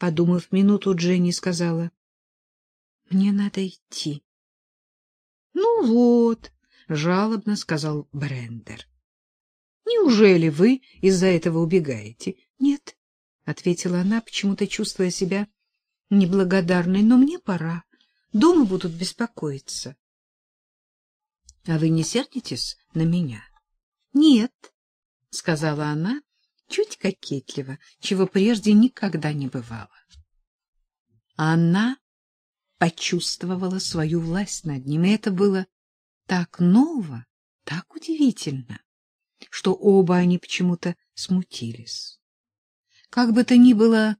Подумав минуту, Дженни сказала, — Мне надо идти. — Ну вот, — жалобно сказал Брендер. — Неужели вы из-за этого убегаете? — Нет, — ответила она, почему-то чувствуя себя неблагодарной, — но мне пора. Дома будут беспокоиться. — А вы не сердитесь на меня? — Нет, — сказала она, чуть кокетливо, чего прежде никогда не бывало. Она почувствовала свою власть над ним, и это было так ново, так удивительно, что оба они почему-то смутились. Как бы то ни было,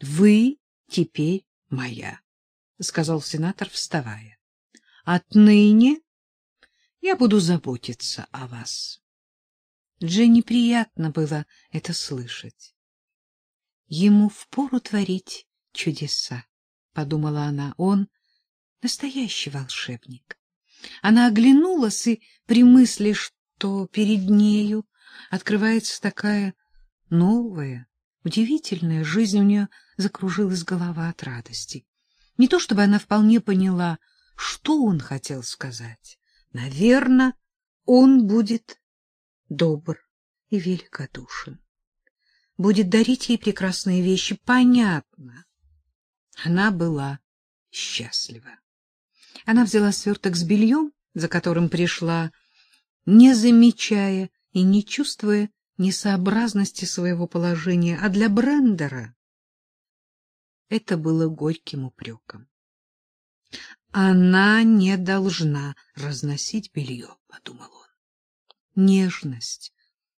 вы теперь моя, — сказал сенатор, вставая. — Отныне я буду заботиться о вас. Дженни приятно было это слышать. Ему впору творить чудеса, — подумала она, — он настоящий волшебник. Она оглянулась, и при мысли, что перед нею открывается такая новая, удивительная жизнь, у нее закружилась голова от радости. Не то чтобы она вполне поняла, что он хотел сказать. Наверное, он будет добр и великодушен. Будет дарить ей прекрасные вещи, понятно. Она была счастлива. Она взяла сверток с бельем, за которым пришла, не замечая и не чувствуя несообразности своего положения, а для Брендера это было горьким упреком. Она не должна разносить белье, — подумал он. Нежность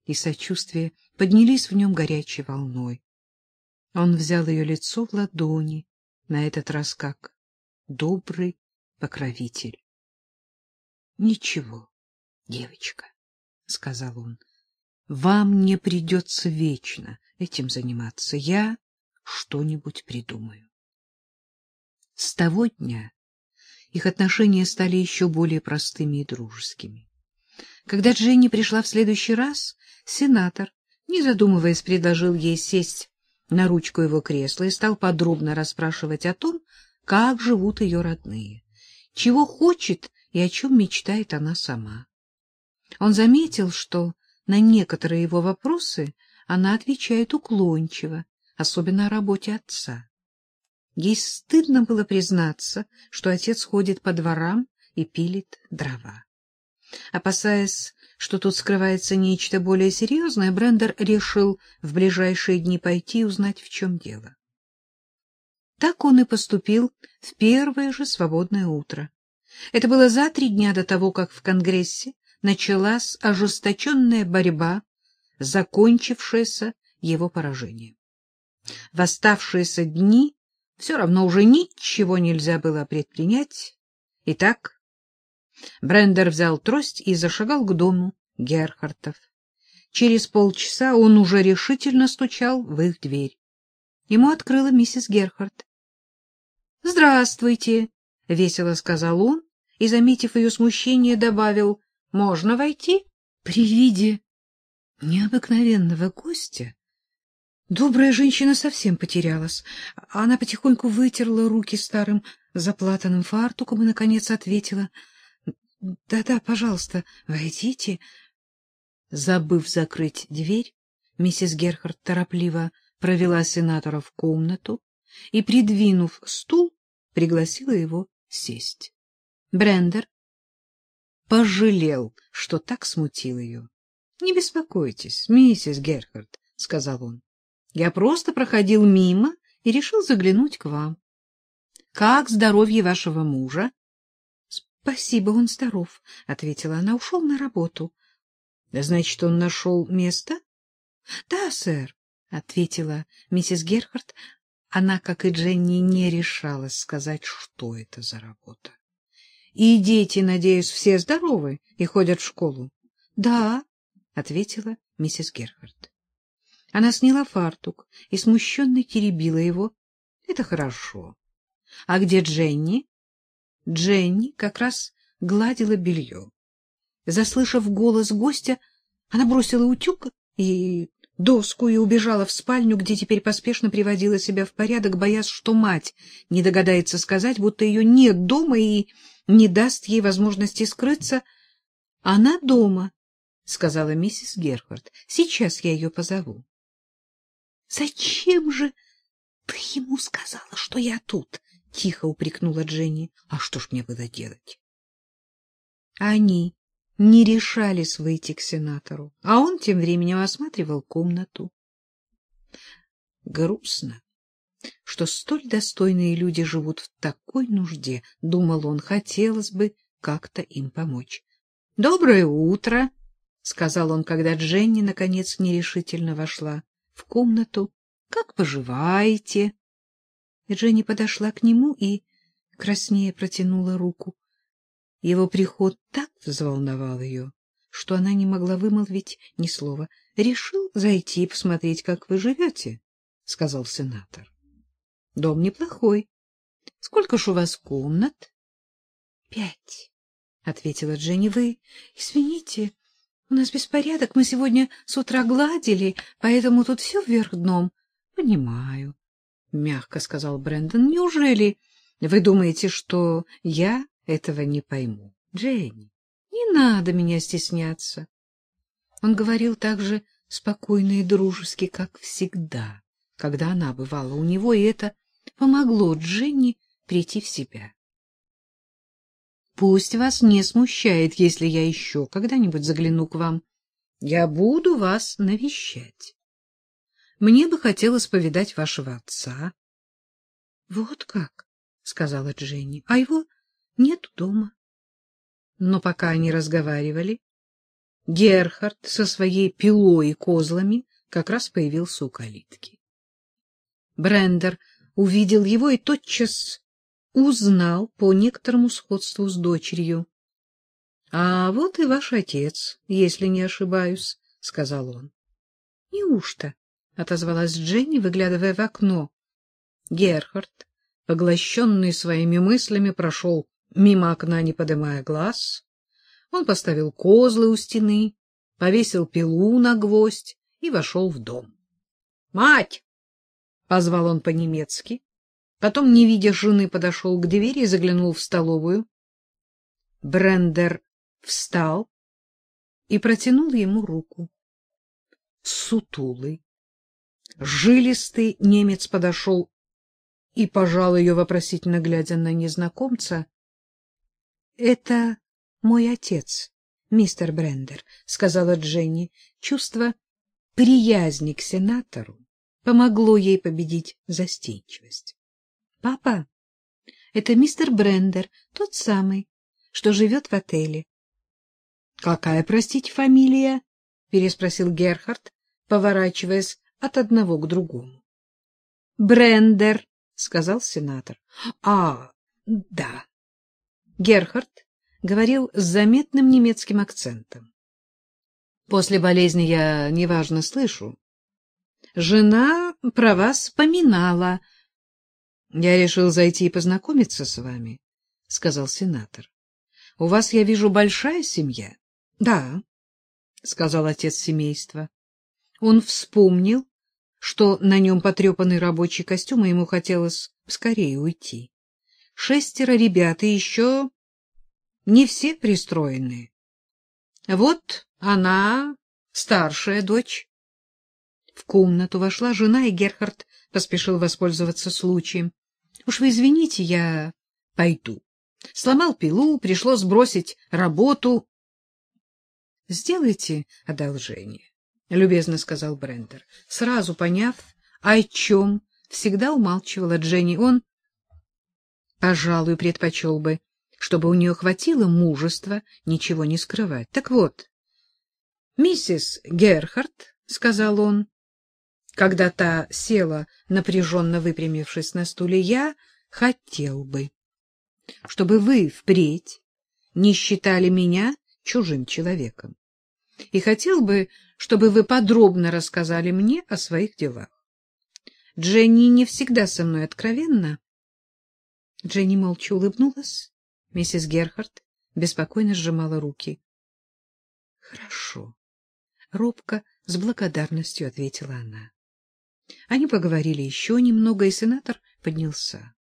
и сочувствие поднялись в нем горячей волной. Он взял ее лицо в ладони, на этот раз как добрый покровитель. — Ничего, девочка, — сказал он, — вам не придется вечно этим заниматься. Я что-нибудь придумаю. С того дня их отношения стали еще более простыми и дружескими. Когда Дженни пришла в следующий раз, сенатор, не задумываясь, предложил ей сесть на ручку его кресла и стал подробно расспрашивать о том, как живут ее родные, чего хочет и о чем мечтает она сама. Он заметил, что на некоторые его вопросы она отвечает уклончиво, особенно о работе отца. Ей стыдно было признаться, что отец ходит по дворам и пилит дрова. Опасаясь, что тут скрывается нечто более серьезное, Брендер решил в ближайшие дни пойти и узнать, в чем дело. Так он и поступил в первое же свободное утро. Это было за три дня до того, как в Конгрессе началась ожесточенная борьба, закончившаяся его поражением. В оставшиеся дни все равно уже ничего нельзя было предпринять. Итак, Брендер взял трость и зашагал к дому Герхартов. Через полчаса он уже решительно стучал в их дверь. Ему открыла миссис Герхард. — Здравствуйте, — весело сказал он и, заметив ее смущение, добавил, — можно войти? При виде необыкновенного гостя Добрая женщина совсем потерялась. Она потихоньку вытерла руки старым заплатанным фартуком и, наконец, ответила. «Да — Да-да, пожалуйста, войдите. Забыв закрыть дверь, миссис Герхард торопливо провела сенатора в комнату и, придвинув стул, пригласила его сесть. Брендер пожалел, что так смутил ее. — Не беспокойтесь, миссис Герхард, — сказал он. Я просто проходил мимо и решил заглянуть к вам. Как здоровье вашего мужа? — Спасибо, он здоров, — ответила она. Ушел на работу. — Значит, он нашел место? — Да, сэр, — ответила миссис Герхард. Она, как и Дженни, не решалась сказать, что это за работа. — И дети, надеюсь, все здоровы и ходят в школу? — Да, — ответила миссис Герхард. Она сняла фартук и смущенно теребила его. Это хорошо. А где Дженни? Дженни как раз гладила белье. Заслышав голос гостя, она бросила утюг и доску и убежала в спальню, где теперь поспешно приводила себя в порядок, боясь, что мать не догадается сказать, будто ее нет дома и не даст ей возможности скрыться. — Она дома, — сказала миссис Герхард. — Сейчас я ее позову. — Зачем же ты ему сказала, что я тут? — тихо упрекнула Дженни. — А что ж мне было делать? Они не решались выйти к сенатору, а он тем временем осматривал комнату. Грустно, что столь достойные люди живут в такой нужде, — думал он, — хотелось бы как-то им помочь. — Доброе утро! — сказал он, когда Дженни, наконец, нерешительно вошла в комнату. — Как поживаете? Дженни подошла к нему и краснее протянула руку. Его приход так взволновал ее, что она не могла вымолвить ни слова. — Решил зайти и посмотреть, как вы живете, — сказал сенатор. — Дом неплохой. Сколько ж у вас комнат? — Пять, — ответила Дженни. — Вы извините, у нас беспорядок. Мы сегодня с утра гладили, поэтому тут все вверх дном. — Понимаю, — мягко сказал Брэндон. — Неужели вы думаете, что я этого не пойму. Дженни, не надо меня стесняться. Он говорил так же спокойно и дружески, как всегда, когда она бывала у него, и это помогло Дженни прийти в себя. Пусть вас не смущает, если я еще когда-нибудь загляну к вам. Я буду вас навещать. Мне бы хотелось повидать вашего отца. — Вот как, — сказала Дженни, — а его нет дома. Но пока они разговаривали, Герхард со своей пилой и козлами как раз появился у калитки. Брендер увидел его и тотчас узнал по некоторому сходству с дочерью. — А вот и ваш отец, если не ошибаюсь, — сказал он. — Неужто? — отозвалась Дженни, выглядывая в окно. Герхард, поглощенный своими мыслями, прошел мимо окна, не поднимая глаз. Он поставил козлы у стены, повесил пилу на гвоздь и вошел в дом. «Мать!» — позвал он по-немецки. Потом, не видя жены, подошел к двери и заглянул в столовую. Брендер встал и протянул ему руку. Сутулый, жилистый немец подошел и пожал ее, вопросительно глядя на незнакомца. — Это мой отец, мистер Брендер, — сказала Дженни. Чувство приязни к сенатору помогло ей победить застенчивость. — Папа, это мистер Брендер, тот самый, что живет в отеле. — Какая, простите, фамилия? — переспросил Герхард, поворачиваясь от одного к другому. — Брендер, — сказал сенатор. — А, да, Герхард говорил с заметным немецким акцентом. После болезни я неважно слышу. Жена про вас поминала. Я решил зайти и познакомиться с вами, — сказал сенатор. — У вас, я вижу, большая семья? — Да, — сказал отец семейства. Он вспомнил, что на нем потрепанный рабочий костюм, и ему хотелось скорее уйти шестеро ребят, и еще не все пристроены. Вот она, старшая дочь. В комнату вошла жена, и Герхард поспешил воспользоваться случаем. — Уж вы извините, я пойду. Сломал пилу, пришлось бросить работу. — Сделайте одолжение, — любезно сказал Брендер, сразу поняв, о чем всегда умалчивала Дженни. Он пожалуй, предпочел бы, чтобы у нее хватило мужества ничего не скрывать. Так вот, миссис Герхард, — сказал он, когда та села, напряженно выпрямившись на стуле, — я хотел бы, чтобы вы впредь не считали меня чужим человеком. И хотел бы, чтобы вы подробно рассказали мне о своих делах. Дженни не всегда со мной откровенна, Дженни молча улыбнулась. Миссис Герхард беспокойно сжимала руки. — Хорошо. Робко — с благодарностью ответила она. Они поговорили еще немного, и сенатор поднялся.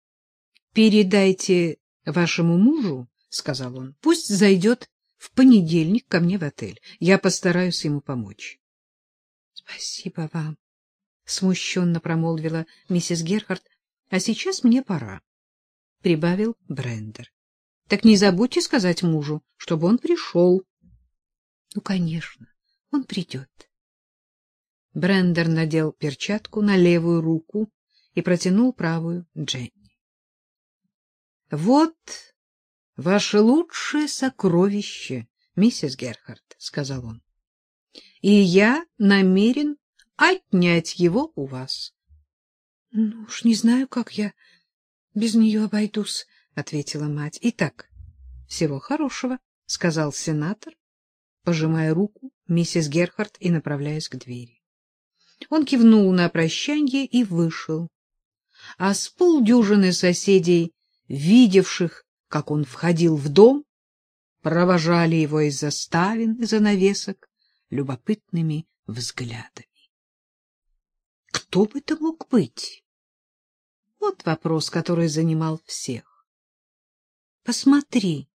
— Передайте вашему мужу, — сказал он, — пусть зайдет в понедельник ко мне в отель. Я постараюсь ему помочь. — Спасибо вам, — смущенно промолвила миссис Герхард. — А сейчас мне пора, — прибавил Брендер. — Так не забудьте сказать мужу, чтобы он пришел. — Ну, конечно, он придет. Брендер надел перчатку на левую руку и протянул правую Дженни. — Вот ваше лучшее сокровище, миссис Герхард, — сказал он. — И я намерен отнять его у вас. — Ну уж не знаю, как я без нее обойдусь, — ответила мать. — Итак, всего хорошего, — сказал сенатор, пожимая руку миссис Герхард и направляясь к двери. Он кивнул на прощанье и вышел. А с полдюжины соседей, видевших, как он входил в дом, провожали его из-за ставен и занавесок любопытными взглядами. Кто бы это мог быть? Вот вопрос, который занимал всех. — Посмотри,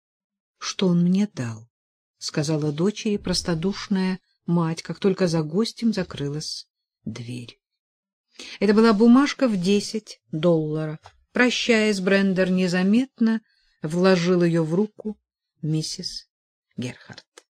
что он мне дал, — сказала дочери простодушная мать, как только за гостем закрылась дверь. Это была бумажка в десять долларов. Прощаясь, Брендер незаметно вложил ее в руку миссис Герхард.